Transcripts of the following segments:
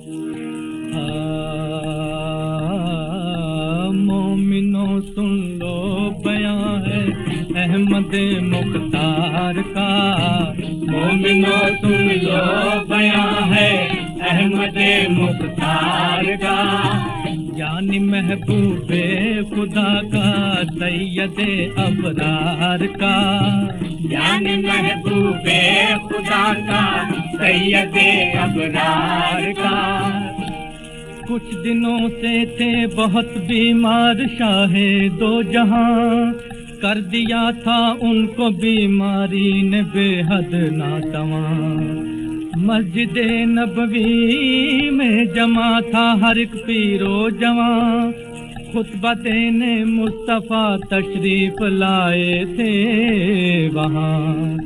ہاں، مومنو سن لو بیان ہے احمد مختار کا۔ مومنو سن لو بیان ہے احمد مختار کا۔ یعنی محبوب خدا کا، سید ابرار کا۔ یعنی محبوب خدا کا۔ سید ابرار کا۔ کچھ دنوں سے تھے بہت بیمار شاہ دو جہاں۔ کر دیا تھا ان کو بیماری نے بے حد ناتواں۔ مسجد نبوی میں جمع تھا ہر ایک پیرو جوان۔ خطبہ دینے مصطفیٰ تشریف لائے تھے وہاں۔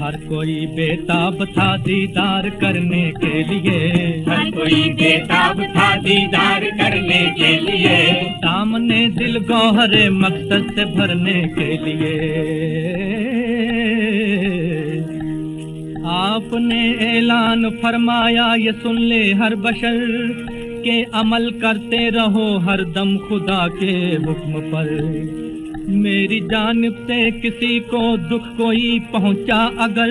ہر کوئی بیتاب تھا دیدار کرنے کے لیے۔ ہر کوئی بےتاب تھا دیدار کرنے کے لیے۔ سامنے دل گوہر مقصد سے بھرنے کے لیے۔ آپ نے اعلان فرمایا یہ سن لے ہر بشر کہ عمل کرتے رہو ہر دم خدا کے حکم پر۔ میری جانب سے کسی کو دکھ کوئی پہنچا اگر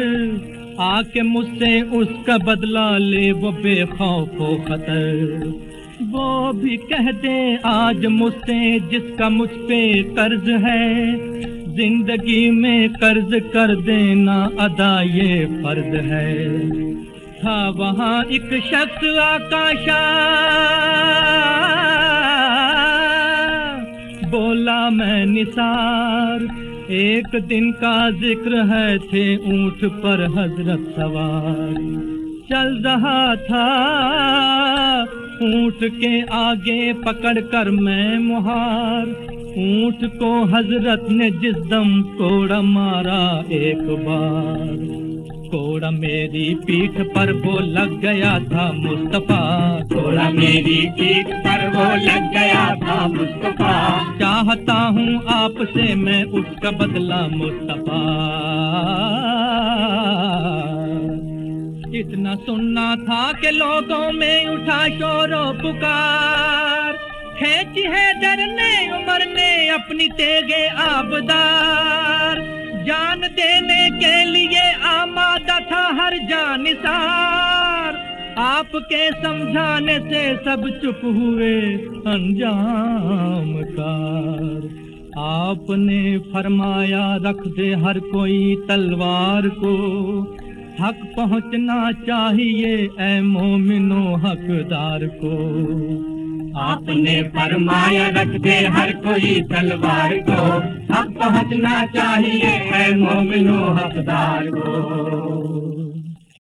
آ کے مجھ سے اس کا بدلہ لے وہ بے خوف و خطر۔ وہ بھی کہہ دے آج مجھ سے جس کا مجھ پہ قرض ہے۔ زندگی میں قرض کر دینا ادا یہ فرض ہے۔ تھا وہاں ایک شخص آکاشا۔ بولا میں نثار۔ ایک دن کا ذکر ہے تھے اونٹ پر حضرت سوار۔ چل رہا تھا اونٹ کے آگے پکڑ کر میں مہار۔ اونٹ کو حضرت نے جس دم کوڑا مارا ایک بار۔ کوڑا میری پیٹھ پر وہ لگ گیا تھا مصطفیٰ تھوڑا میری پیٹ پر وہ لگ گیا تھا مصطفیٰ چاہتا ہوں آپ سے میں اس کا بدلہ مصطفیٰ اتنا سننا تھا کہ لوگوں میں اٹھا شور و پکار کھینچی ہے ڈرنے عمر نے اپنی تیگے آبدار جانسار آپ کے سمجھانے سے سب چپ ہوئے انجام کار۔ آپ نے فرمایا، رکھ دے ہر کوئی تلوار کو۔ حق پہنچنا چاہیے اے مومنو حقدار کو۔ آپ نے فرمایا، رکھ دے ہر کوئی تلوار کو۔ حق پہنچنا چاہیے ہے مومنو حقدار کو۔